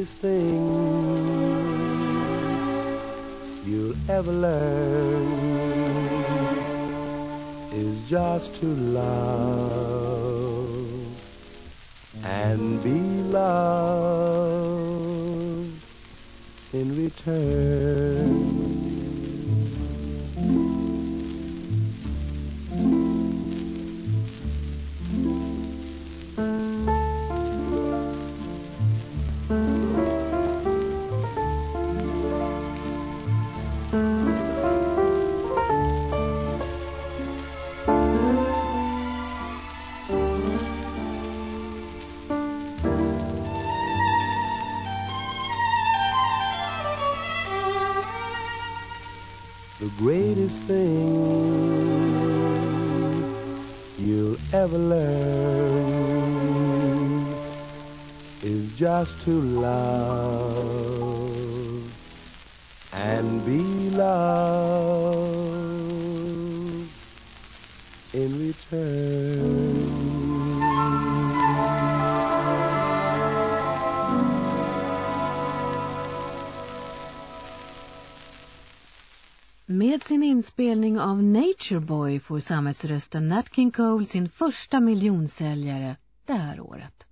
greatest thing you'll ever learn is just to love and be loved in return. The greatest thing you'll ever learn is just to love and be loved in return. Med sin inspelning av Nature Boy får samhällsrösten Nat King Cole sin första miljonsäljare det här året.